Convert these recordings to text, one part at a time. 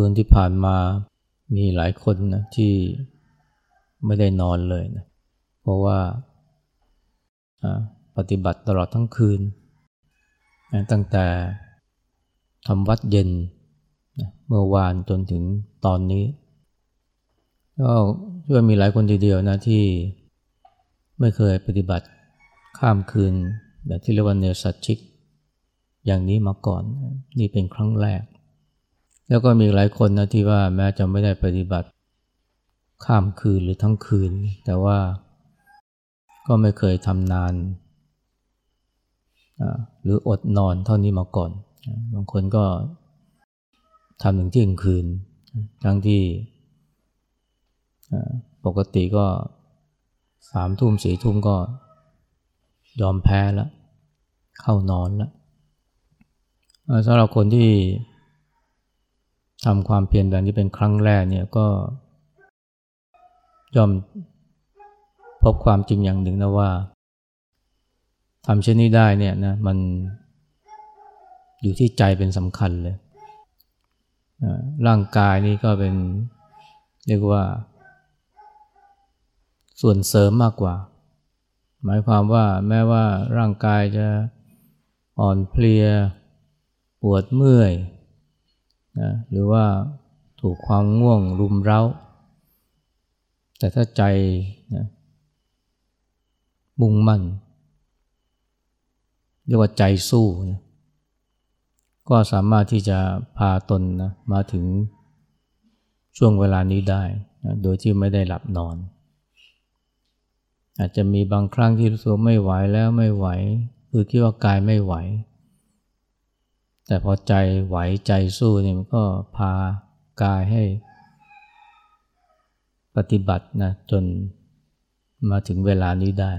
คืนที่ผ่านมามีหลายคนนะที่ไม่ได้นอนเลยนะเพราะว่าปฏิบัติตลอดทั้งคืน ตั้งแต่ทำวัดเย็นเมื่อวานจนถึงตอนนี้ก็ชื่อมีหลายคนทีเดียวนะที่ไม่เคยปฏิบัติข้ามคืน แบบที่เรียกว่าเนสัตชิก อย่างนี้มาก่อนนี่เป็นครั้งแรก แล้วก็มีหลายคนนะที่ว่าแม้จะไม่ได้ปฏิบัติข้ามคืนหรือทั้งคืน แต่ว่าก็ไม่เคยทำนาน หรืออดนอนเท่านี้มาก่อน บางคนก็ทำถึงเที่ยงคืน ทั้งที่ปกติก็สามทุ่มสี่ทุ่มก็ยอมแพ้แล้ว เข้านอนแล้วสำหรับคนที่ ทำความเพียรแบบนี้เป็นครั้งแรกเนี่ยก็ยอมพบความจริงอย่างหนึ่งนะว่าทำเช่นนี้ได้เนี่ยนะมันอยู่ที่ใจเป็นสำคัญเลย ร่างกายนี่ก็เป็นเรียกว่า ส่วนเสริมมากกว่า หมายความว่าแม้ว่าร่างกายจะอ่อนเพลีย ปวดเมื่อย นะหรือว่าถูกความง่วงรุมเร้า แต่ถ้าใจนะมุ่งมั่น เรียกว่าใจสู้นะก็สามารถที่จะพาตนนะมาถึงช่วงเวลานี้ได้นะโดยที่ไม่ได้หลับนอน อาจจะมีบางครั้งที่รู้สึกไม่ไหวแล้วไม่ไหว คือคิดว่ากายไม่ไหว แต่พอใจไหวใจสู้เนี่ยมันก็พากายให้ ปฏิบัตินะจนมาถึงเวลานี้ได้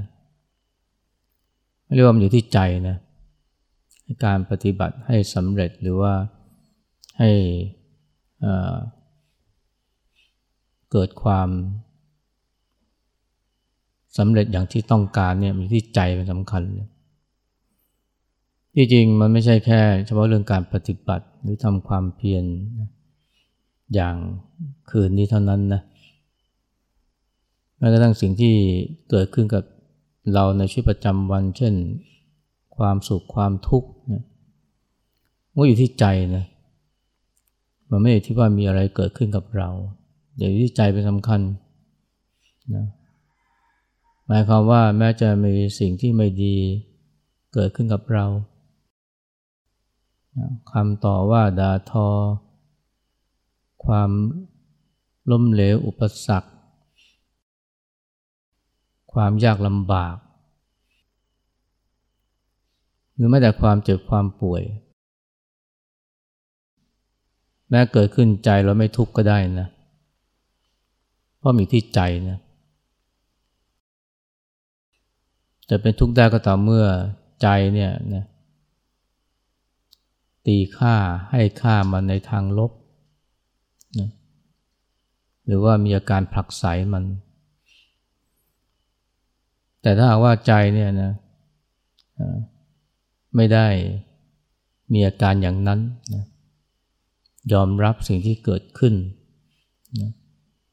เรียกว่ามันอยู่ที่ใจนะการปฏิบัติให้สำเร็จหรือว่าให้เกิดความสำเร็จอย่างที่ต้องการเนี่ยมีที่ใจเป็นสำคัญเลย ที่จริงมันไม่ใช่แค่เฉพาะเรื่องการปฏิบัติหรือทำความเพียรอย่างคืนนี้เท่านั้นนะแม้กระทั่งสิ่งที่เกิดขึ้นกับเราในชีวิตประจำวัน เช่น ความสุขความทุกข์เนี่ยมันอยู่ที่ใจนะมันไม่ได้ที่ว่ามีอะไรเกิดขึ้นกับเราเดี๋ยวที่ใจเป็นสำคัญนะหมายความว่าแม้จะมีสิ่งที่ไม่ดีเกิดขึ้นกับเรา คำต่อว่าด่าทอ ความล้มเหลวอุปสรรค ความยากลำบาก หรือแม้แต่ความเจ็บความป่วย แม้เกิดขึ้นใจเราไม่ทุกข์ก็ได้นะ เพราะมีที่ใจนะ จะเป็นทุกข์ได้ก็ต่อเมื่อใจเนี่ยนะ ตีค่าให้ค่ามันในทางลบนะหรือว่ามีอาการผลักไสมัน แต่ถ้าหากว่าใจเนี่ยนะไม่ได้มีอาการอย่างนั้นนะยอมรับสิ่งที่เกิดขึ้นนะ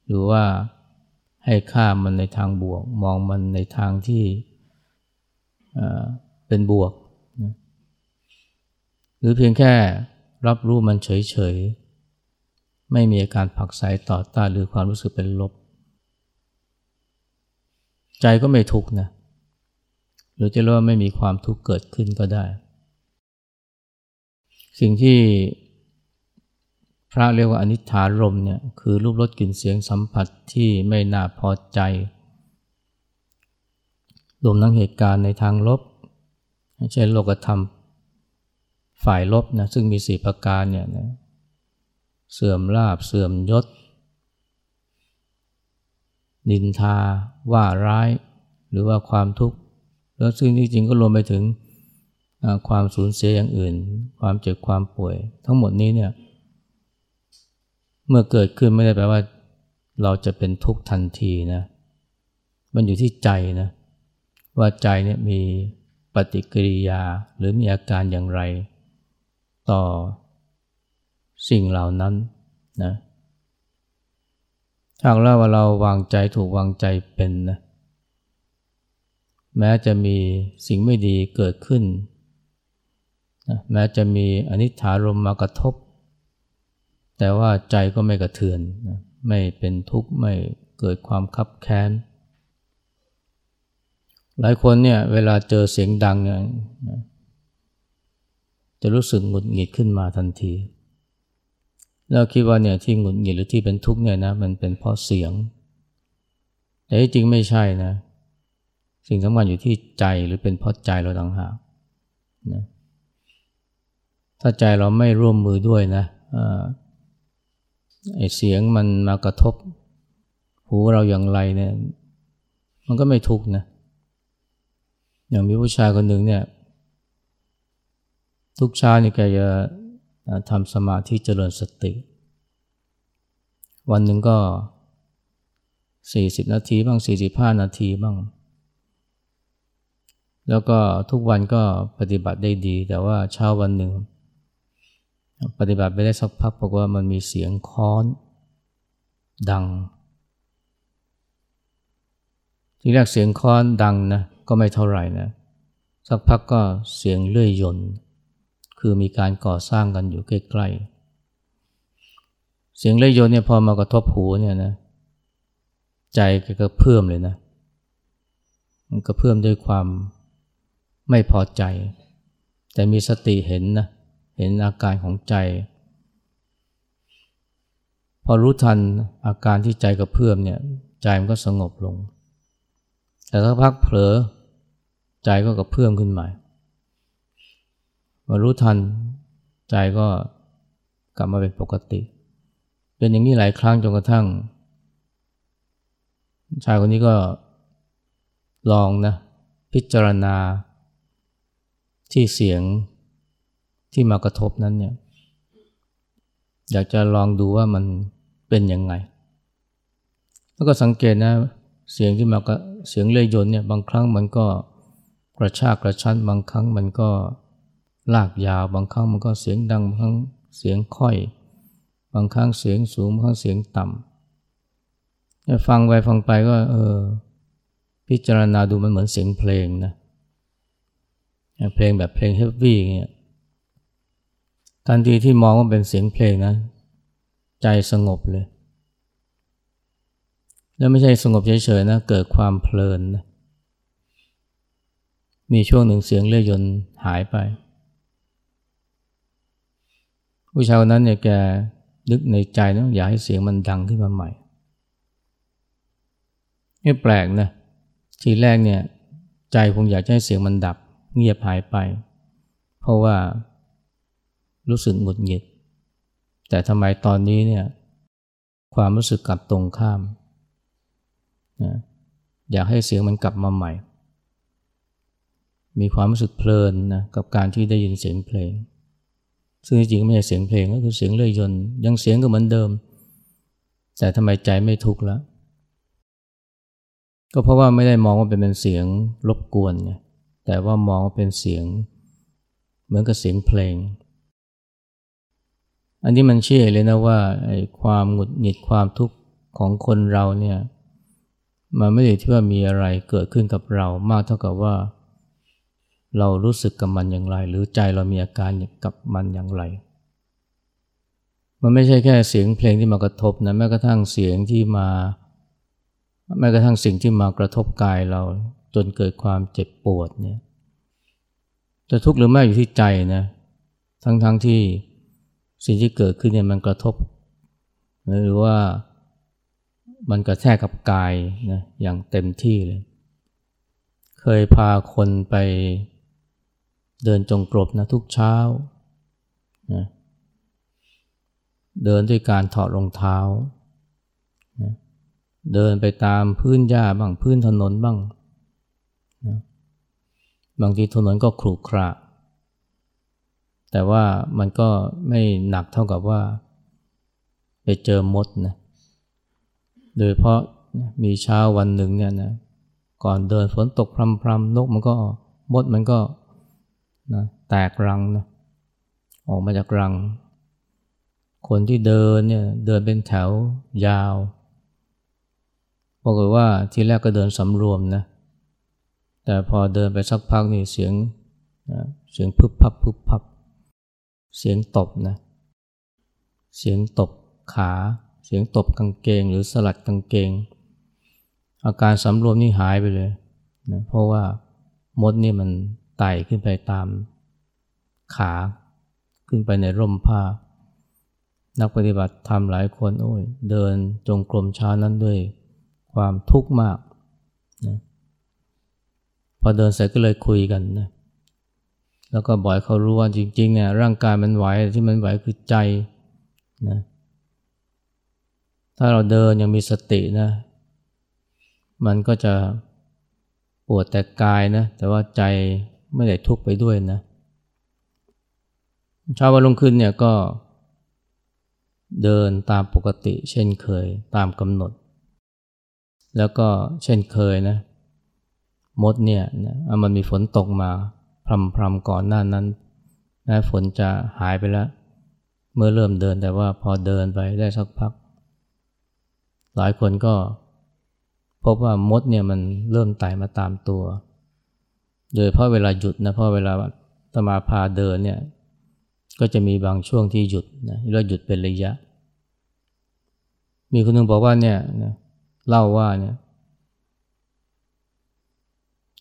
หรือว่าให้ค่ามันในทางบวก มองมันในทางที่เป็นบวก หรือเพียงแค่รับรู้มันเฉยๆ ไม่มีอาการผักใสต่อต้านหรือความรู้สึกเป็นลบ ใจก็ไม่ทุกข์นะ หรือจะเรียกว่าไม่มีความทุกข์เกิดขึ้นก็ได้ สิ่งที่พระเรียกว่าอนิจฐารมเนี่ยคือรูปรสกลิ่นเสียงสัมผัสที่ไม่น่าพอใจรวมทั้งเหตุการณ์ในทางลบ เช่นโลกธรรม ฝ่ายลบนะซึ่งมีสี่ประการเนี่ยนะเสื่อมลาบเสื่อมยศ นินทา ว่าร้าย หรือว่าความทุกข์แล้วซึ่งที่จริงก็รวมไปถึงความสูญเสียอย่างอื่น ความเจ็บความป่วย ทั้งหมดนี้เนี่ยเมื่อเกิดขึ้นไม่ได้แปลว่า เราจะเป็นทุกข์ทันทีนะมันอยู่ที่ใจนะว่าใจเนี่ยมีปฏิกิริยาหรือมีอาการอย่างไร ต่อสิ่งเหล่านั้นนะถ้าเราว่าเราวางใจถูกวางใจเป็นนะแม้จะมีสิ่งไม่ดีเกิดขึ้นนะแม้จะมีอนิจฐารมมากระทบ แต่ว่าใจก็ไม่กระเทือนนะไม่เป็นทุกข์ไม่เกิดความคับแค้น หลายคนเนี่ยเวลาเจอเสียงดังเนี่ย จะรู้สึกหงุดหงิดขึ้นมาทันที แล้วคิดว่าเนี่ยที่หงุดหงิดหรือที่เป็นทุกข์เนี่ยนะมันเป็นเพราะเสียง แต่จริงไม่ใช่นะ สิ่งสำคัญอยู่ที่ใจหรือเป็นเพราะใจเราต่างหากนะถ้าใจเราไม่ร่วมมือด้วยนะไอเสียงมันมากระทบ หูเราอย่างไรเนี่ย มันก็ไม่ทุกข์นะ อย่างมีผู้ชายคนหนึ่งเนี่ย ทุกเช้านี่แกจะทำสมาธิเจริญสติ วันหนึ่งก็สี่สิบนาทีบ้างสี่สิบห้านาทีบ้าง แล้วก็ทุกวันก็ปฏิบัติได้ดี แต่ว่าเช้าวันหนึ่ง ปฏิบัติไปได้สักพักบอกว่ามันมีเสียงค้อน ดัง ทีแรกเสียงค้อนดังนะ ก็ไม่เท่าไหร่นะ สักพักก็เสียงเลื่อยยนต์ คือมีการก่อสร้างกันอยู่ใกล้ๆ เสียงเล่ยยนเนี่ยพอมากระทบหูเนี่ยนะ ใจก็เพิ่มเลยนะ มันก็เพิ่มด้วยความไม่พอใจ แต่มีสติเห็นนะ เห็นอาการของใจ พอรู้ทันอาการที่ใจกระเพื่อมเนี่ย ใจมันก็สงบลง แต่ถ้าพักเผลอ ใจก็กระเพื่อมขึ้นให ม่มารู้ทันใจก็กลับมาเป็นปกติ เป็นอย่างนี้หลายครั้งจนกระทั่ง ชายคนนี้ก็ลองนะพิจารณาที่เสียงที่มากระทบนั้นเนี่ยอยากจะลองดูว่ามันเป็นยังไง แล้วก็สังเกตนะเสียงที่มากระเสียงเลยยนเนี่ยบางครั้งมันก็กระชากกระชั้นบางครั้งมันก็ ลากยาว บางครั้งมันก็เสียงดังบางครั้งเสียงค่อย บางครั้งเสียงสูงบางครั้งเสียงต่ำฟังไปฟังไปก็เออพิจารณาดูมันเหมือนเสียงเพลงนะเพลงแบบเพลงเฮฟวี่เนี่ยทันทีที่มองว่าเป็นเสียงเพลงนะ ใจสงบเลย แล้วไม่ใช่สงบเฉยๆนะเกิดความเพลินนะมีช่วงหนึ่งเสียงเลื่อยยนหายไป ผู้ชายคนนั้นเนี่ยแกนึกในใจนะอยากให้เสียงมันดังขึ้นมาใหม่ไม่แปลกนะทีแรกเนี่ยใจคงอยากให้เสียงมันดับ เงียบหายไป เพราะว่ารู้สึกหงุดหงิด แต่ทำไมตอนนี้เนี่ยความรู้สึกกลับตรงข้ามนะอยากให้เสียงมันกลับมาใหม่ มีความรู้สึกเพลินนะกับการที่ได้ยินเสียงเพลง ซึ่งจริงๆไม่ใช่เสียงเพลงก็คือเสียงเลื่อยยนต์ยังเสียงก็เหมือนเดิม แต่ทำไมใจไม่ทุกข์ล้วก็เพราะว่าไม่ได้มองว่าเป็นเสียงรบกวนไงแต่ว่ามองว่าเป็นเสียงเหมือนกับเสียงเพลง อันนี้มันเชื่อเลยนะว่าไอ้ความหงุดหงิดความทุกข์ของคนเราเนี่ยมันไม่ได้ที่ว่ามีอะไรเกิดขึ้นกับเรามากเท่ากับว่า เรารู้สึกกับมันอย่างไร หรือใจเรามีอาการกับมันอย่างไร มันไม่ใช่แค่เสียงเพลงที่มากระทบนะแม้กระทั่งเสียงที่มาแม้กระทั่งสิ่งที่มากระทบกายเราจนเกิดความเจ็บปวดเนี่ยจะทุกข์หรือไม่อยู่ที่ใจนะทั้งๆทที่สิ่งที่เกิดขึ้นเนี่ยมันกระทบ หรือว่ามันกระแทกกับกายนะอย่างเต็มที่เลย เคยพาคนไป เดินจงกรมนะทุกเช้านะเดินด้วยการถอดรองเท้านะเดินไปตามพื้นหญ้าบ้างพื้นถนนบ้างนะบางทีถนนก็ขรุขระ แต่ว่ามันก็ไม่หนักเท่ากับว่า ไปเจอมดนะโดยเพราะมีเช้าวันหนึ่งเนี่ยนะก่อนเดินฝนตกพรำๆนกมันก็มดมันก็ นะแตกรังนะออกมาจากรัง คนที่เดินเนี่ยเดินเป็นแถวยาวบอกว่าทีแรกก็เดินสำรวมนะแต่พอเดินไปสักพักนี่เสียงนะเสียงพึบพับพึบพับ เสียงตบนะเสียงตบขา เสียงตบกางเกง หรือสลัดกางเกง อาการสำรวมนี่หายไปเลยนะเพราะว่ามดนี่มัน ไต่ขึ้นไปตามขา ขึ้นไปในร่มผ้า นักปฏิบัติทำหลายคนโอ้ยเดินจงกรมช้านั้นด้วยความทุกข์มากนะพอเดินเสร็จก็เลยคุยกันนะแล้วก็บ่อกเขารู้ว่าจริงๆเนี่ยร่างกายมันไหวที่มันไหวคือใจนะถ้าเราเดินยังมีสตินะมันก็จะปวดแต่กายนะแต่ว่าใจ ไม่ได้ทุกข์ไปด้วยนะเช้าวันลงขึ้นเนี่ยก็เดินตามปกติ เช่นเคยตามกำหนด แล้วก็เช่นเคยนะมดเนี่ยนะมันมีฝนตกมาพรำๆก่อนหน้านั้นนะฝนจะหายไปแล้ว เมื่อเริ่มเดินแต่ว่าพอเดินไปได้สักพัก หลายคนก็พบว่ามดเนี่ยมันเริ่มไต่มาตามตัว โดยเพราะเวลาหยุดนะเพราะเวลาตมาพาเดินเนี่ยก็จะมีบางช่วงที่หยุดนะแล้วหยุดเป็นระยะ มีคนหนึ่งบอกว่าเนี่ยนะเล่าว่าเนี่ย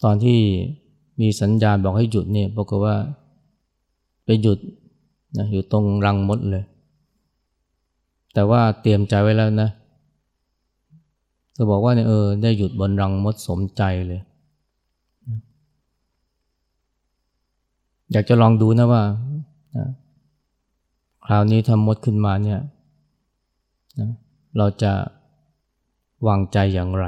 ตอนที่มีสัญญาณบอกให้หยุดเนี่ยบอกว่าไปหยุดนะอยู่ตรงรังมดเลย แต่ว่าเตรียมใจไว้แล้วนะเธอบอกว่าเนี่ยเออได้หยุดบนรังมดสมใจเลย อยากจะลองดูนะว่าคราวนี้ทำมดขึ้นมาเนี่ยนะเราจะวางใจอย่างไร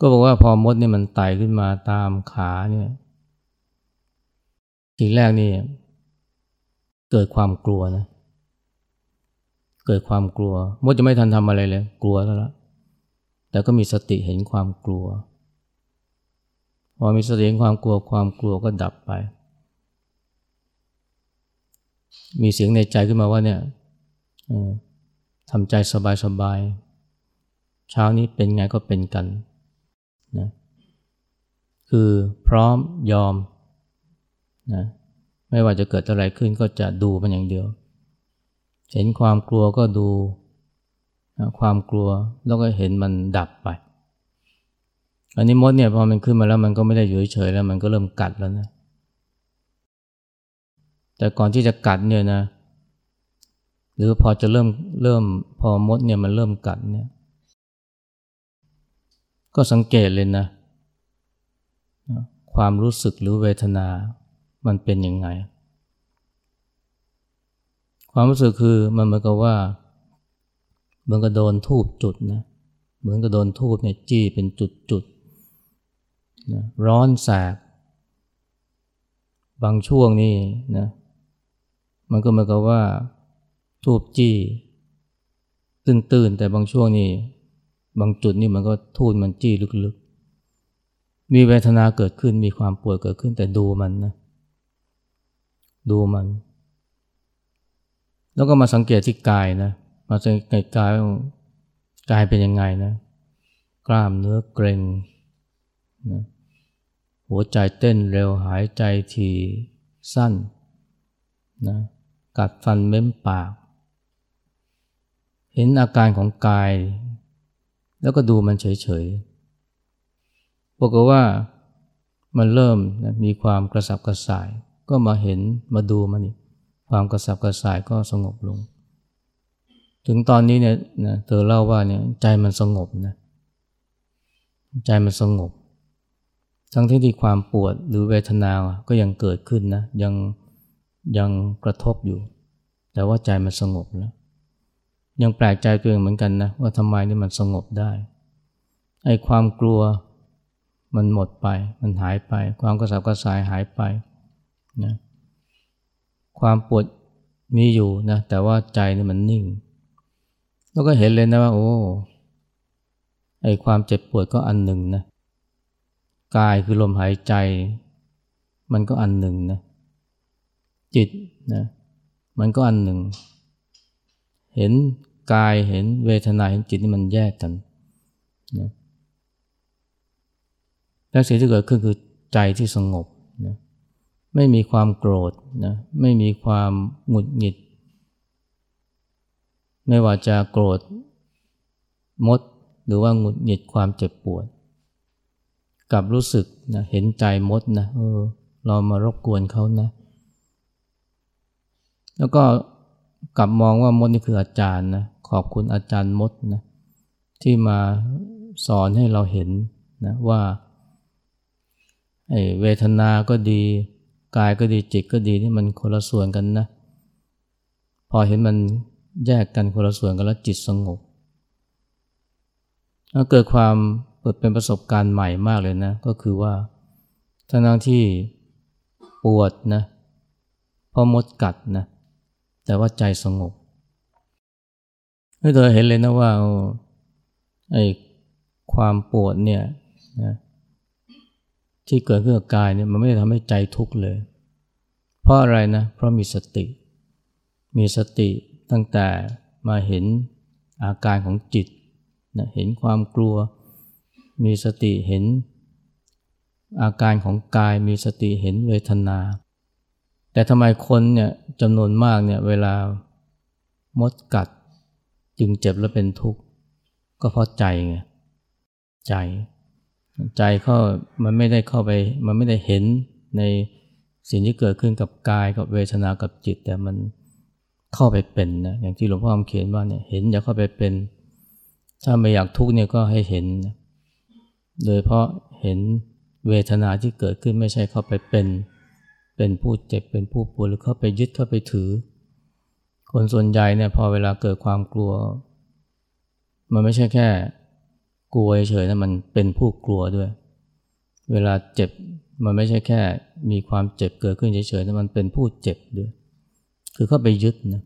ก็บอกว่าพอมดนี่มันไต่ขึ้นมาตามขาเนี่ยทีแรกนี่เกิดความกลัวนะ เกิดความกลัว มดจะไม่ทันทำอะไรเลย กลัวแล้วละแต่ก็มีสติเห็นความกลัว พอมีสติความกลัวความกลัวก็ดับไป มีเสียงในใจขึ้นมาว่าเนี่ยทำใจสบายๆเช้านี้เป็นไงก็เป็นกันนะคือพร้อมยอมนะไม่ว่าจะเกิดอะไรขึ้นก็จะดูมันอย่างเดียว เห็นความกลัวก็ดูนะความกลัวแล้วก็เห็นมันดับไป อันนี้มดเนี่ยพอมันขึ้นมาแล้วมันก็ไม่ได้อยู่เฉยแล้วมันก็เริ่มกัดแล้วนะ แต่ก่อนที่จะกัดเนี่ยนะ หรือพอจะเริ่มเริ่มพอมดเนี่ยมันเริ่มกัดเนี่ย ก็สังเกตเลยนะ ความรู้สึกหรือเวทนามันเป็นยังไง ความรู้สึกคือมันเหมือนกับว่าเหมือนกับโดนทูบจุดนะ เหมือนกับโดนทูบเนี่ยจี้เป็นจุดๆ นะร้อนแสบบางช่วงนี่นะมันก็เหมือนกับว่าทูบจี้ตื้นๆ แต่บางช่วงนี่บางจุดนี่มันก็ทูดมันจี้ลึกๆ มีเวทนาเกิดขึ้นมีความปวดเกิดขึ้นแต่ดูมันนะดูมัน แล้วก็มาสังเกตที่กายนะมาสังเกตกายกายเป็นยังไงนะ กล้ามเนื้อเกร็งนะ หัวใจเต้นเร็วหายใจทีสั้นนะกัดฟันเม้มปาก เห็นอาการของกาย แล้วก็ดูมันเฉยๆบอกว่ามันเริ่มนะมีความกระสับกระส่าย ก็มาเห็นมาดูมันอีกความกระสับกระส่ายก็สงบลง ถึงตอนนี้เนี่ยนะเธอเล่าว่าเนี่ยใจมันสงบนะใจมันสงบ ทั้งที่ที่ความปวดหรือเวทนาก็ยังเกิดขึ้นนะยังยังกระทบอยู่ แต่ว่าใจมันสงบแล้ว ยังแปลกใจตัวเองเหมือนกันนะว่าทำไมนี่มันสงบได้ไอ้ความกลัวมันหมดไป มันหายไป ความกระสับกระส่ายหายไปนะความปวดมีอยู่นะแต่ว่าใจนี่มันนิ่ง แล้วก็เห็นเลยนะว่า โอ้ไอ้ความเจ็บปวดก็อันหนึ่งนะ กายคือลมหายใจ มันก็อันหนึ่งนะจิตนะมันก็อันหนึ่ง เห็นกายเห็นเวทนาเห็นจิตนี่มันแยกกันนะและสิ่งที่เกิดขึ้นคือใจที่สงบนะไม่มีความโกรธนะไม่มีความหงุดหงิด ไม่ว่าจะโกรธมดหรือว่าหงุดหงิดความเจ็บปวด กับรู้สึกนะเห็นใจมดนะเออเรามารบกวนเขานะ แล้วก็กลับมองว่ามดนี่คืออาจารย์นะขอบคุณอาจารย์มดนะที่มาสอนให้เราเห็นนะว่าเวทนาก็ดีกายก็ดีจิตก็ดีนี่มันคนละส่วนกันนะพอเห็นมันแยกกันคนละส่วนกันแล้วจิตสงบแล้วเกิดความ เปิดเป็นประสบการณ์ใหม่มากเลยนะ ก็คือว่าทั้งที่ปวดนะพอมดกัดนะ แต่ว่าใจสงบให้เธอเห็นเลยนะว่าไอ้ความปวดเนี่ยนะที่เกิดขึ้นกับกายเนี่ยมันไม่ได้ทำให้ใจทุกข์เลย เพราะอะไรนะ เพราะมีสติ มีสติตั้งแต่มาเห็นอาการของจิตนะเห็นความกลัว มีสติเห็น อาการของกายมีสติเห็นเวทนา แต่ทำไมคนเนี่ยจำนวนมากเนี่ยเวลามดกัดจึงเจ็บและเป็นทุกข์ ก็เพราะใจไงใจใจเข้ามันไม่ได้เข้าไป มันไม่ได้เห็นในสิ่งที่เกิดขึ้นกับกายกับเวทนากับจิต แต่มันเข้าไปเป็นนะอย่างที่หลวงพ่อคำเขียนว่าเนี่ยเห็นอย่าเข้าไปเป็น ถ้าไม่อยากทุกข์เนี่ยก็ให้เห็น โดยเพราะเห็นเวทนาที่เกิดขึ้นไม่ใช่เข้าไปเป็นเป็นผู้เจ็บเป็นผู้ปวดหรือเข้าไปยึดเข้าไปถือ คนส่วนใหญ่เนี่ยพอเวลาเกิดความกลัว มันไม่ใช่แค่ กลัวเฉยๆนะมันเป็นผู้กลัวด้วย เวลาเจ็บมันไม่ใช่แค่ มีความเจ็บเกิดขึ้นเฉยๆนะมันเป็นผู้เจ็บด้วย คือเข้าไปยึดนะ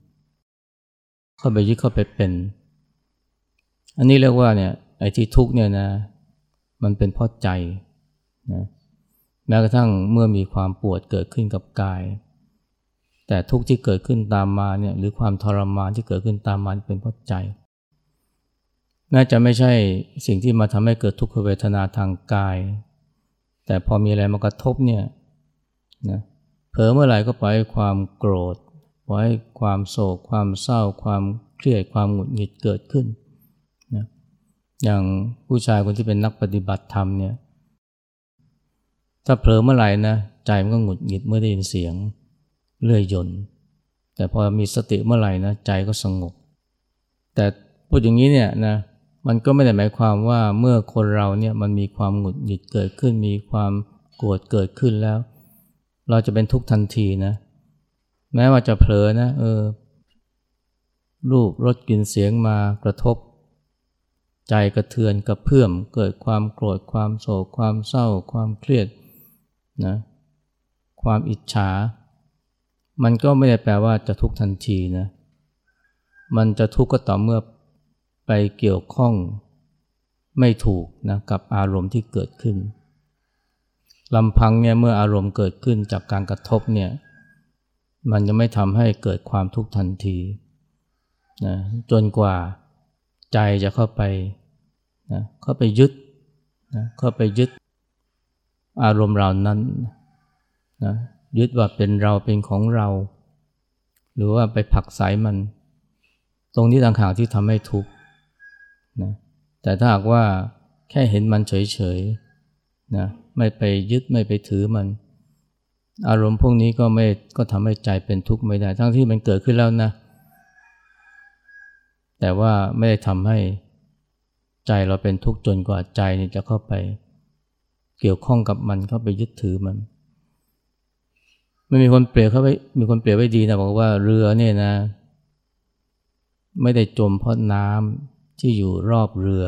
เข้าไปยึดเข้าไปเป็น อันนี้เรียกว่าเนี่ยไอ้ที่ทุกเนี่ยนะ มันเป็นเพราะใจนะแม้กระทั่งเมื่อมีความปวดเกิดขึ้นกับกาย แต่ทุกข์ที่เกิดขึ้นตามมาเนี่ยหรือความทรมานที่เกิดขึ้นตามมาเป็นเพราะใจ น่าจะไม่ใช่สิ่งที่มาทำให้เกิดทุกขเวทนาทางกาย แต่พอมีอะไรมากระทบเนี่ยนะเผลอเมื่อไหร่ก็ปล่อยความโกรธปล่อยความโศก ความเศร้า ความเครียดความหงุดหงิดเกิดขึ้น อย่างผู้ชายคนที่เป็นนักปฏิบัติธรรมเนี่ย ถ้าเผลอเมื่อไหร่นะใจมันก็หงุดหงิดเมื่อได้ยินเสียงเลื่อยยนต์แต่พอมีสติเมื่อไหร่นะใจก็สงบ แต่พูดอย่างนี้เนี่ยนะมันก็ไม่ได้หมายความว่าเมื่อคนเราเนี่ยมันมีความหงุดหงิดเกิดขึ้น มีความโกรธเกิดขึ้นแล้ว เราจะเป็นทุกข์ทันทีนะ แม้ว่าจะเผลอนะเออรูปรสกลิ่นเสียงมากระทบ ใจกระเทือนกระเพื่อมเกิดความโกรธความโศกความเศร้า ความเครียดนะความอิจฉา มันก็ไม่ได้แปลว่าจะทุกทันทีนะมันจะทุกข์ก็ต่อเมื่อไปเกี่ยวข้องไม่ถูกนะกับอารมณ์ที่เกิดขึ้นลำพังเนี่ยเมื่ออารมณ์เกิดขึ้นจากการกระทบเนี่ยมันจะไม่ทำให้เกิดความทุกข์ทันทีนะจนกว่า ใจจะเข้าไปนะเข้าไปยึดนะเข้าไปยึดอารมณ์เหล่านั้นนะยึดว่าเป็นเราเป็นของเรา หรือว่าไปผักสายมัน ตรงนี้ต่างหากที่ทำให้ทุกข์นะแต่ถ้าหากว่าแค่เห็นมันเฉยๆนะไม่ไปยึดไม่ไปถือมัน อารมณ์พวกนี้ก็ไม่ก็ทำให้ใจเป็นทุกข์ไม่ได้ ทั้งที่มันเกิดขึ้นแล้วนะ แต่ว่าไม่ได้ทำให้ใจเราเป็นทุกข์จนกว่าใจนี่จะเข้าไป เกี่ยวข้องกับมันเข้าไปยึดถือมันไมันมีคนเปรียบเขาไว้มีคนเปรียบไว้ดีนะบอกว่าเรือเนี่ยนะ ไม่ได้จมเพราะน้ำที่อยู่รอบเรือ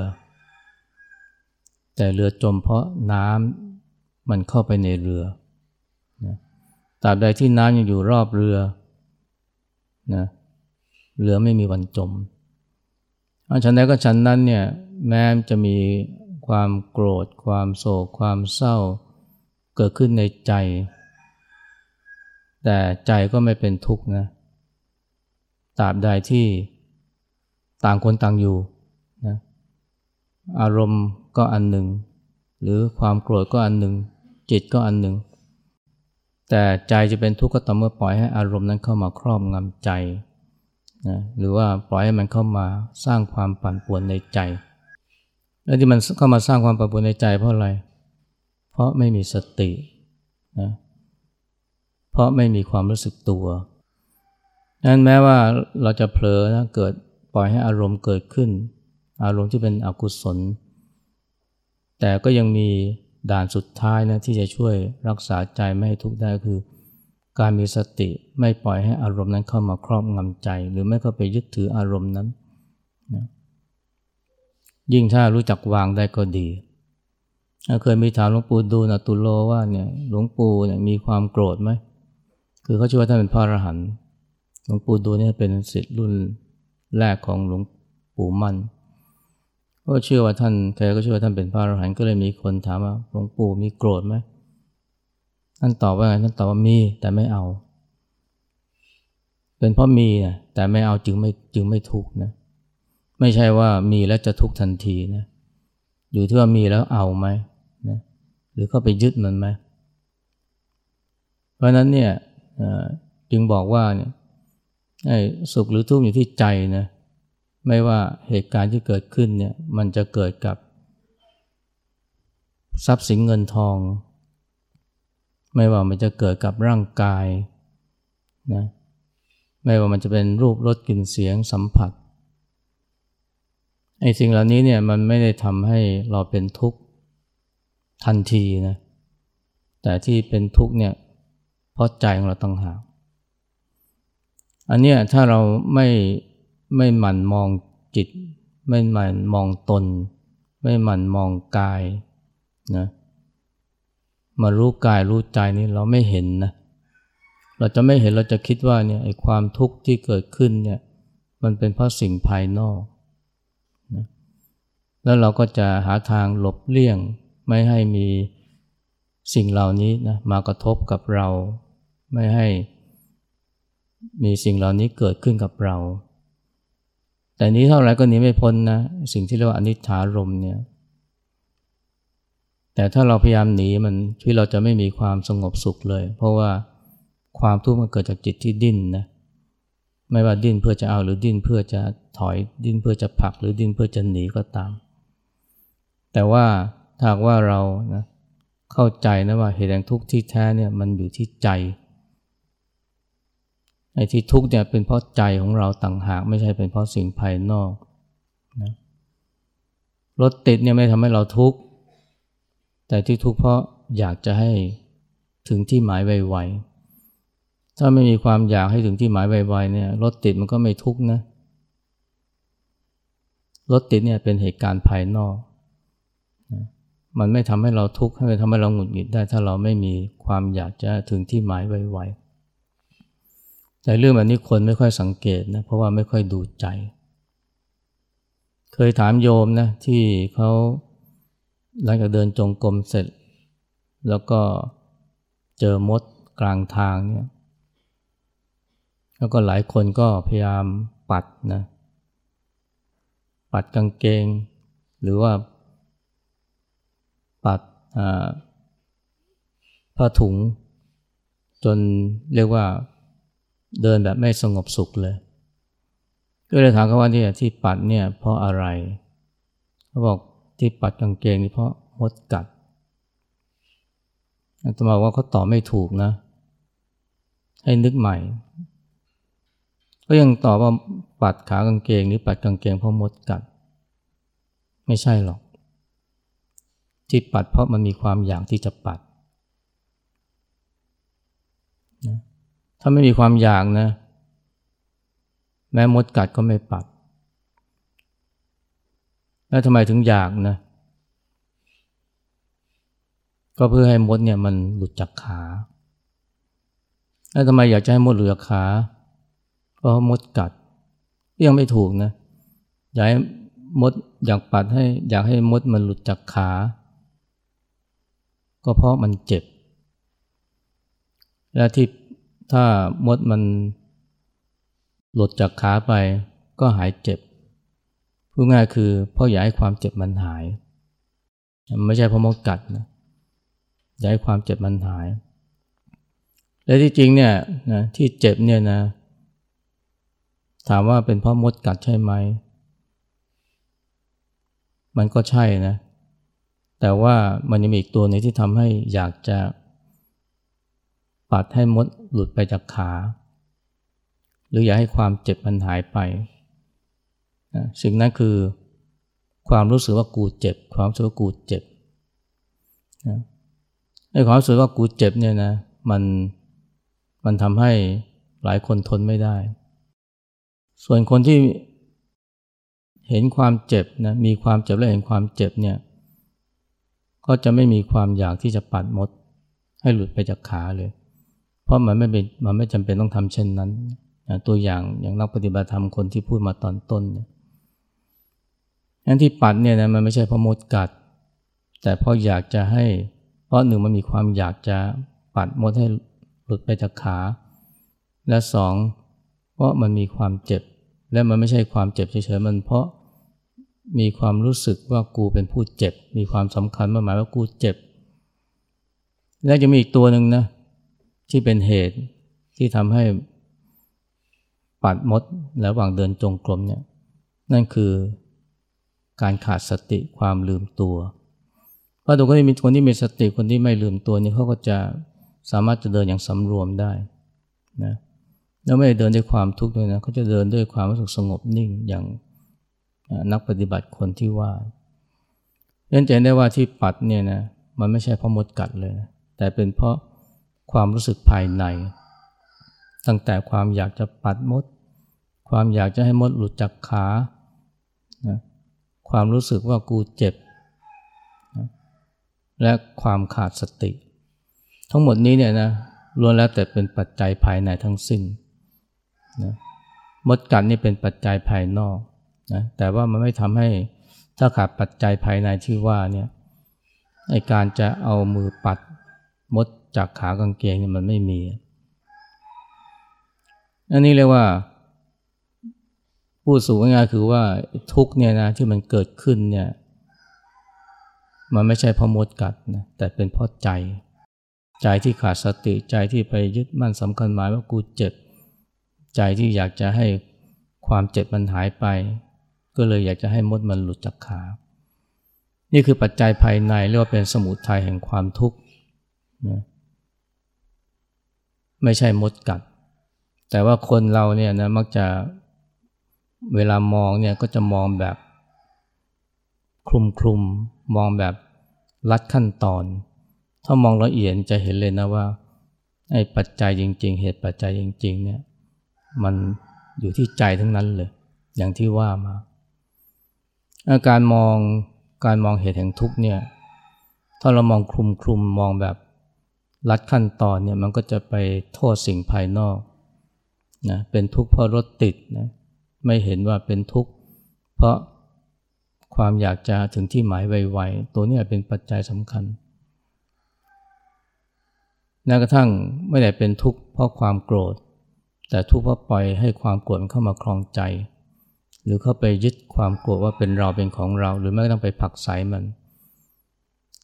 แต่เรือจมเพราะน้ำมันเข้าไปในเรือนะตราบใดที่น้ำยังอยู่รอบเรือนะเรือไม่มีวันจม ฉันใดก็ฉันนั้นเนี่ยแม้จะมีความโกรธ ความโศก ความเศร้า เกิดขึ้นในใจ แต่ใจก็ไม่เป็นทุกข์นะตราบใดที่ต่างคนต่างอยู่นะอารมณ์ก็อันหนึ่ง หรือความโกรธก็อันหนึ่ง จิตก็อันหนึ่ง แต่ใจจะเป็นทุกข์ก็ต่อเมื่อปล่อยให้อารมณ์นั้นเข้ามาครอบงำใจ นะหรือว่าปล่อยให้มันเข้ามาสร้างความปั่นป่วนในใจ แล้วที่มันเข้ามาสร้างความปั่นป่วนในใจเพราะอะไร เพราะไม่มีสตินะเพราะไม่มีความรู้สึกตัวนั้นแม้ว่าเราจะเผลอนะเกิดปล่อยให้อารมณ์เกิดขึ้น อารมณ์ที่เป็นอกุศล แต่ก็ยังมีด่านสุดท้ายนะที่จะช่วยรักษาใจไม่ให้ทุกข์ได้คือ การมีสติไม่ปล่อยให้อารมณ์นั้นเข้ามาครอบงำใจ หรือไม่ก็ไปยึดถืออารมณ์นั้นนะยิ่งถ้ารู้จักวางได้ก็ดี เคยมีถามหลวงปู่ดูลตุโลว่าเนี่ยหลวงปู่เนี่ยมีความโกรธไหม คือเขาเชื่อว่าท่านเป็นพระอรหันต์หลวงปู่ดูเนี่ยเป็นศิษย์รุ่นแรกของหลวงปู่มั่นก็เชื่อว่าท่านแกก็เชื่อว่าท่านเป็นพระอรหันต์ก็เลยมีคนถามว่าหลวงปู่มีโกรธไหม ท่านตอบว่าไงท่านตอบว่ามีแต่ไม่เอา เป็นเพราะมีนะแต่ไม่เอาจึงไม่จึงไม่ทุกข์นะไม่ใช่ว่ามีแล้วจะทุกข์ทันทีนะอยู่ที่ว่ามีแล้วเอาไหมนะหรือก็ไปยึดมันไหมเพราะนั้นเนี่ยจึงบอกว่าเนี่ยสุขหรือทุกข์อยู่ที่ใจนะไม่ว่าเหตุการณ์ที่เกิดขึ้นเนี่ยมันจะเกิดกับทรัพย์สินเงินทอง ไม่ว่ามันจะเกิดกับร่างกายนะไม่ว่ามันจะเป็นรูปรสกลิ่นเสียงสัมผัสไอ้สิ่งเหล่านี้เนี่ยมันไม่ได้ทำให้เราเป็นทุกข์ทันทีนะแต่ที่เป็นทุกข์เนี่ยเพราะใจของเราต้องหากอันเนี้ยถ้าเราไม่ไม่หมั่นมองจิต ไม่หมั่นมองตน ไม่หมั่นมองกายนะ มารู้กายรู้ใจนี้เราไม่เห็นนะเราจะไม่เห็นเราจะคิดว่าเนี่ยไอ้ความทุกข์ที่เกิดขึ้นเนี่ยมันเป็นเพราะสิ่งภายนอกนะแล้วเราก็จะหาทางหลบเลี่ยง ไม่ให้มีสิ่งเหล่านี้นะมากระทบกับเรา ไม่ให้มีสิ่งเหล่านี้เกิดขึ้นกับเรา แต่นี้เท่าไหร่ก็หนีไม่พ้นนะสิ่งที่เรียกว่าอนิจฐารมเนี่ย แต่ถ้าเราพยายามหนีมันชีวิตเราจะไม่มีความสงบสุขเลย เพราะว่าความทุกข์มันเกิดจากจิตที่ดิ้นนะไม่ว่าดิ้นเพื่อจะเอาหรือดิ้นเพื่อจะถอยดิ้นเพื่อจะผลักหรือดิ้นเพื่อจะหนีก็ตาม แต่ว่าถ้าว่าเรานะเข้าใจนะว่าเหตุแห่งทุกข์ที่แท้เนี่ยมันอยู่ที่ใจไอ้ที่ทุกข์เนี่ยเป็นเพราะใจของเราต่างหากไม่ใช่เป็นเพราะสิ่งภายนอกนะรถติดเนี่ยไม่ทำให้เราทุกข์ แต่ที่ทุกข์เพราะอยากจะให้ถึงที่หมายไวๆ ถ้าไม่มีความอยากให้ถึงที่หมายไวๆเนี่ยรถติดมันก็ไม่ทุกข์นะ รถติดเนี่ยเป็นเหตุการณ์ภายนอก มันไม่ทำให้เราทุกข์ไม่ทำให้เราหงุดหงิดได้ ถ้าเราไม่มีความอยากจะถึงที่หมายไวๆ แต่เรื่องแบบนี้คนไม่ค่อยสังเกตนะเพราะว่าไม่ค่อยดูใจ เคยถามโยมนะที่เขา หลังจากเดินจงกรมเสร็จ แล้วก็เจอมดกลางทางเนี่ยแล้วก็หลายคนก็พยายามปัดนะปัดกางเกง หรือว่า ปัดผ้าถุง จนเรียกว่าเดินแบบไม่สงบสุขเลยก็เลยถามเขาว่าที่ที่ปัดเนี่ยเพราะอะไร เขาบอก ที่ปัดกางเกงนี่เพราะมดกัดอาตมาว่าเขาตอบไม่ถูกนะ ให้นึกใหม่ ก็ยังตอบว่าปัดขากางเกงหรือปัดกางเกงเพราะมดกัด ไม่ใช่หรอก ที่ปัดเพราะมันมีความอยากที่จะปัดถ้าไม่มีความอยากนะ แม้มดกัดก็ไม่ปัด แล้วทำไมถึงอยากนะ ก็เพื่อให้มดเนี่ยมันหลุดจากขา แล้วทำไมอยากจะให้มดหลุดจากขาเพราะมดกัดยังไม่ถูกนะ อยากให้มดอยากปัดให้ อยากให้มดมันหลุดจากขา ก็เพราะมันเจ็บ และที่ถ้ามดมันหลุดจากขาไปก็หายเจ็บ พูดง่ายคือพราะอยากให้ความเจ็บมันหาย ไม่ใช่เพราะมดกัดนะอยากให้ความเจ็บมันหาย และที่จริงเนี่ยนะที่เจ็บเนี่ยนะ ถามว่าเป็นเพราะมดกัดใช่ไหม มันก็ใช่นะ แต่ว่ามันยังมีอีกตัวนึงที่ทำให้อยากจะปัดให้มดหลุดไปจากขา หรืออยากให้ความเจ็บมันหายไป สิ่งนั้นคือความรู้สึกว่ากูเจ็บ ความรู้สึกว่ากูเจ็บไอ้ความรู้สึกว่ากูเจ็บเนี่ยนะมันมันทำให้หลายคนทนไม่ได้ ส่วนคนที่เห็นความเจ็บนะมีความเจ็บและเห็นความเจ็บเนี่ยก็จะไม่มีความอยากที่จะปัดมด ให้หลุดไปจากขาเลย เพราะมันไม่เป็นมันไม่จำเป็นต้องทำเช่นนั้นตัวอย่างอย่างนักปฏิบัติธรรมคนที่พูดมาตอนต้นเนี่ย นั้นที่ปัดเนี่ยนะมันไม่ใช่เพราะมดกัด แต่เพราะอยากจะให้ เพราะหนึ่งมันมีความอยากจะปัดมดให้หลุดไปจากขา และสองเพราะมันมีความเจ็บ และมันไม่ใช่ความเจ็บเฉยๆมันเพราะมีความรู้สึกว่ากูเป็นผู้เจ็บ มีความสำคัญมาหมายว่ากูเจ็บ และจะมีอีกตัวหนึ่งนะที่เป็นเหตุที่ทำให้ปัดมดระหว่างเดินจงกรมเนี่ยนั่นคือ การขาดสติความลืมตัว เพราะตัวก็มีคนที่มีสติคนที่ไม่ลืมตัวนี่เขาก็จะสามารถจะเดินอย่างสำรวมได้นะแล้วไม่ได้เดินด้วยความทุกข์ด้วยนะเขาจะเดินด้วยความรู้สึกสงบนิ่งอย่างนักปฏิบัติคนที่ว่าเนื่องจได้ว่าที่ปัดเนี่ยนะมันไม่ใช่เพราะมดกัดเลยนะแต่เป็นเพราะความรู้สึกภายใน ตั้งแต่ความอยากจะปัดมด ความอยากจะให้มดหลุดจากขา ความรู้สึกว่ากูเจ็บ และความขาดสติ ทั้งหมดนี้เนี่ยนะล้วนแล้วแต่เป็นปัจจัยภายในทั้งสิ้นนะมดกัดนี่เป็นปัจจัยภายนอกนะแต่ว่ามันไม่ทำให้ถ้าขาดปัจจัยภายในที่ว่าเนี่ยในการจะเอามือปัดมดจากขากางเกงเนี่ยมันไม่มี อันนี้เรียกว่า พูดสูงง่ายคือว่าทุกเนี่ยนะที่มันเกิดขึ้นเนี่ยมันไม่ใช่เพราะมดกัดนะแต่เป็นเพราะใจ ใจที่ขาดสติใจที่ไปยึดมั่นสำคัญหมายว่ากูเจ็บ ใจที่อยากจะให้ความเจ็บมันหายไป ก็เลยอยากจะให้มดมันหลุดจากขา นี่คือปัจจัยภายในเรียกว่าเป็นสมุทัยแห่งความทุกข์นะไม่ใช่มดกัด แต่ว่าคนเราเนี่ยนะมักจะ เวลามองเนี่ยก็จะมองแบบคลุมคลุมมองแบบลัดขั้นตอน ถ้ามองละเอียดจะเห็นเลยนะว่าไอ้ปัจจัยจริง ๆ เหตุปัจจัยจริง ๆ เนี่ยมันอยู่ที่ใจทั้งนั้นเลย อย่างที่ว่ามา อาการมองการมองเหตุแห่งทุกเนี่ยถ้าเรามองคลุมคลุมมองแบบลัดขั้นตอนเนี่ยมันก็จะไปโทษสิ่งภายนอกนะเป็นทุกข์เพราะรถติดนะ ไม่เห็นว่าเป็นทุกข์ เพราะความอยากจะถึงที่หมายไวๆ ตัวนี้เป็นปัจจัยสำคัญแม้กระทั่งไม่ได้เป็นทุกข์เพราะความโกรธ แต่ทุกข์เพราะปล่อยให้ความโกรธเข้ามาคลองใจ หรือเข้าไปยึดความโกรธว่าเป็นเราเป็นของเรา หรือไม่ต้องไปผักใสมัน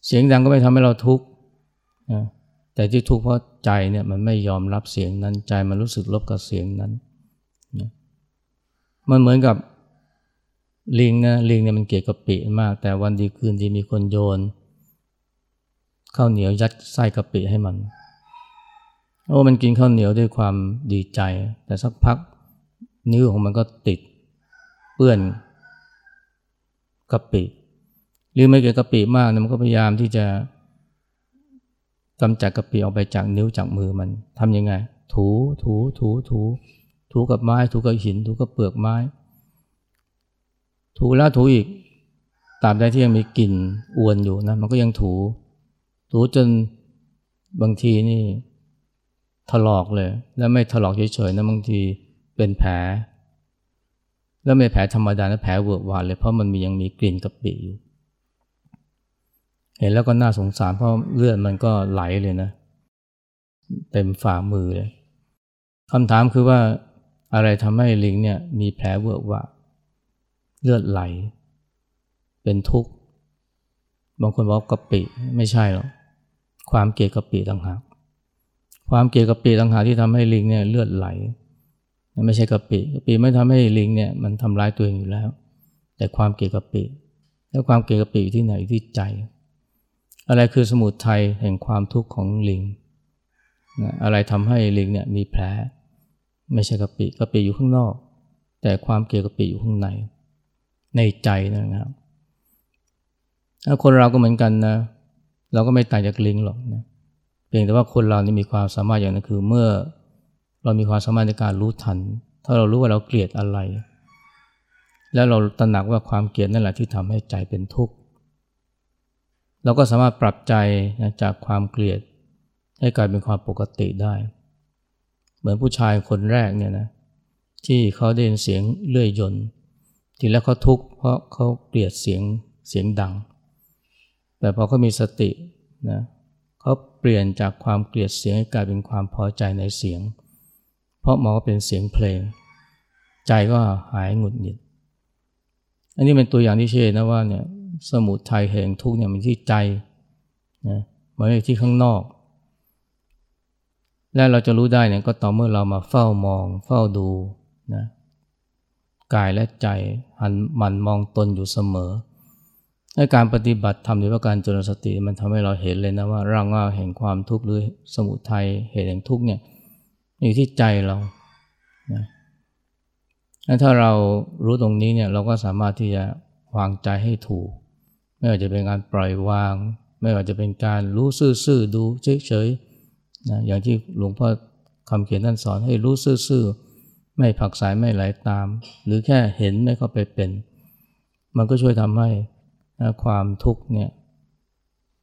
เสียงดังก็ไม่ทำให้เราทุกข์แต่ที่ทุกข์เพราะใจเนี่ยมันไม่ยอมรับเสียงนั้นใจมันรู้สึกลบกับเสียงนั้น มันเหมือนกับลิงนะลิงเนี่ยมันเกลียดกะปิมาก แต่วันดีคืนดีมีคนโยนข้าวเหนียวยัดไส้กะปิให้มันโอ้มันกินข้าวเหนียวด้วยความดีใจ แต่สักพักนิ้วของมันก็ติดเปื้อนกะปิหรือไม่เกิดกะปิมากนะมันก็พยายามที่จะกำจัดกะปิออกไปจากนิ้วจากมือมันทำยังไง ถูถูถูถูถู ถูกับไม้ ถูกับหิน ถูกับเปลือกไม้ ถูแล้วถูอีกตาบใดที่ยังมีกลิ่นอวนอยู่นะมันก็ยังถู ถูจนบางทีนี่ถลอกเลย แล้วไม่ถลอกเฉยๆนะบางทีเป็นแผล แล้วไม่แผลธรรมดานะแผลเวอะหวานเลยเพราะมันมียังมีกลิ่นกะปิอยู่เห็นแล้วก็น่าสงสารเพราะเลือดมันก็ไหลเลยนะ เต็มฝ่ามือเลยคำถามคือว่า อะไรทำให้ลิงเนี่ยมีแผลเวอะวะเลือดไหล เป็นทุกข์ บางคนบอกกะปิไม่ใช่หรอกความเกลียดกะปิต่างหากความเกลียดกะปิต่างหากที่ทำให้ลิงเนี่ยเลือดไหลไม่ใช่กะปิกะปิไม่ทำให้ลิงเนี่ยมันทำร้ายตัวเองอยู่แล้ว แต่ความเกลียดกะปิแล้วความเกลียดกะปิอยู่ที่ไหนอยู่ที่ใจ อะไรคือสมุทัยแห่งความทุกข์ของลิงอะไรทำให้ลิงเนี่ยมีแผล ไม่ใช่กะปิกะปิอยู่ข้างนอก แต่ความเกลียดกะปิอยู่ข้างใน ในใจนะครับถ้าคนเราก็เหมือนกันนะเราก็ไม่ต่างจากลิงหรอกนะเพียงแต่ว่าคนเรานี่มีความสามารถอย่างนั้นคือเมื่อเรามีความสามารถในการรู้ทัน ถ้าเรารู้ว่าเราเกลียดอะไร แล้วเราตระหนักว่าความเกลียดนั่นแหละที่ทำให้ใจเป็นทุกข์เราก็สามารถปรับใจจากความเกลียดให้กลายเป็นความปกติได้ เหมือนผู้ชายคนแรกเนี่ยนะที่เขาได้ยินเสียงเลื่อยยนต์ทีแรกเขาทุกข์เพราะเขาเกลียดเสียงเสียงดัง แต่พอเขามีสตินะเขาเปลี่ยนจากความเกลียดเสียงให้กลายเป็นความพอใจในเสียง เพราะมองว่าเป็นเสียงเพลง ใจก็หายหงุดหงิด อันนี้เป็นตัวอย่างที่เชื่อนะว่าเนี่ยสมุทัยแห่งทุกข์เนี่ยมันที่ใจนะมันไม่ที่ข้างนอก และเราจะรู้ได้เนี่ยก็ต่อเมื่อเรามาเฝ้ามอง เฝ้าดูนะกายและใจหันหมั่นมองตนอยู่เสมอให้การปฏิบัติทำหรือว่าการจริญสติมันทำให้เราเห็นเลยนะว่าร่างว่าแห่งความทุกข์หรือสมุทัยเหตุแห่งทุกข์เนี่ยอยู่ที่ใจเรานะถ้าเรารู้ตรงนี้เนี่ยเราก็สามารถที่จะวางใจให้ถูก ไม่ว่าจะเป็นการปล่อยวาง ไม่ว่าจะเป็นการรู้ซื่อๆดูเฉยๆ นะอย่างที่หลวงพ่อคำเขียนท่านสอนให้รู้ซื่อๆ ไม่ผักสายไม่ไหลาตาม หรือแค่เห็นไม่เข้าไปเป็น มันก็ช่วยทำให้ความทุกข์เนี่ย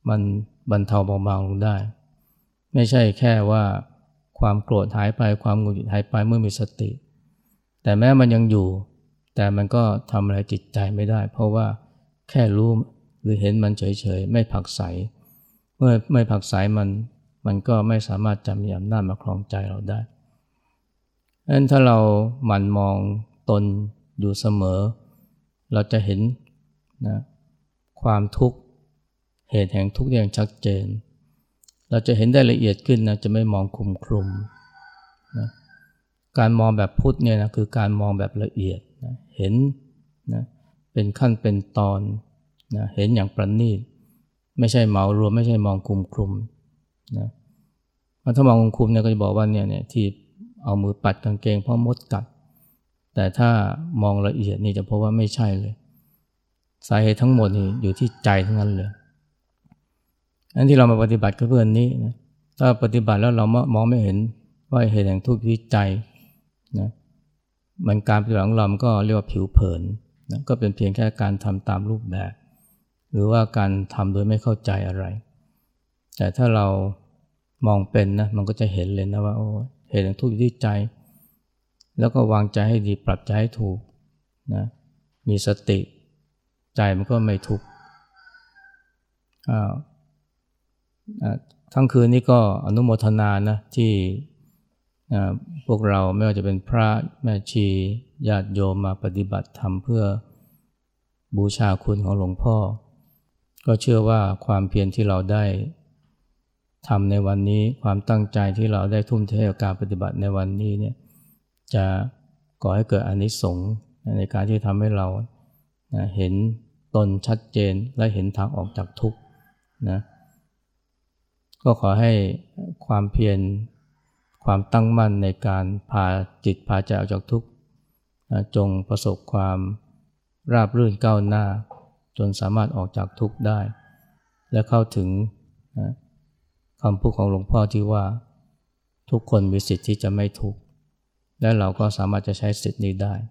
มันบรรเทาเบาบางลงได้ ไม่ใช่แค่ว่าความโกรธหายไปความหงุดหงิดหายไปเมื่อมีสติ แต่แม้มันยังอยู่ แต่มันก็ทำอะไรจิตใจไม่ได้ เพราะว่าแค่รู้หรือเห็นมันเฉยๆ ไม่ผักใส เมื่อไม่ผักใสมัน มันก็ไม่สามารถจะมีอำนาจมาครองใจเราได้ดังนั้นถ้าเราหมั่นมองตนอยู่เสมอ เราจะเห็นนะความทุกข์เหตุแห่งทุกข์อย่างชัดเจน เราจะเห็นได้ละเอียดขึ้นนะจะไม่มองคลุมคลุมนะการมองแบบพุทธเนี่ยนะคือการมองแบบละเอียดนะเห็นนะเป็นขั้นเป็นตอนนะเห็นอย่างประณีต ไม่ใช่เหมารวมไม่ใช่มองคลุมคลุม นะถ้ามองคุมคลุมเนี่ยก็จะบอกว่าเนี่ยเนี่ยที่เอามือปัดกางเกงเพราะมดกัด แต่ถ้ามองละเอียดนี่จะพบว่าไม่ใช่เลย สาเหตุทั้งหมดนี่อยู่ที่ใจทั้งนั้นเลยอันที่เรามาปฏิบัติก็เพื่อนนี้นะถ้าปฏิบัติแล้วเรามองไม่เห็นว่าเหตุแห่งทุกข์ที่ใจนะมันการปฏิบัติของเราก็เรียกว่าผิวเผินนะก็เป็นเพียงแค่การทำตามรูปแบบ หรือว่าการทำโดยไม่เข้าใจอะไร แต่ถ้าเรา มองเป็นนะมันก็จะเห็นเลยนะว่าโอ้เหตุแห่งทุกข์ที่ใจ แล้วก็วางใจให้ดีปรับใจให้ถูกนะมีสติใจมันก็ไม่ทุกข์ทั้งคืนนี้ก็อนุโมทนานะที่พวกเราไม่ว่าจะเป็นพระแม่ชีญาติโยมมาปฏิบัติธรรมเพื่อบูชาคุณของหลวงพ่อ ก็เชื่อว่าความเพียรที่เราได้ ทำในวันนี้ความตั้งใจที่เราได้ทุ่มเทกับการปฏิบัติในวันนี้เนี่ยจะก่อให้เกิดอนิสงส์ในการที่ทำให้เราเห็นตนชัดเจนและเห็นทางออกจากทุกข์นะก็ขอให้ความเพียรความตั้งมั่นในการพาจิตพาใจออกจากทุกข์จงประสบความราบรื่นก้าวหน้า จนสามารถออกจากทุกข์ได้ และเข้าถึง คำพูดของหลวงพ่อที่ว่าทุกคนมีสิทธิ์ที่จะไม่ทุกข์และเราก็สามารถจะใช้สิทธิ์นี้ได้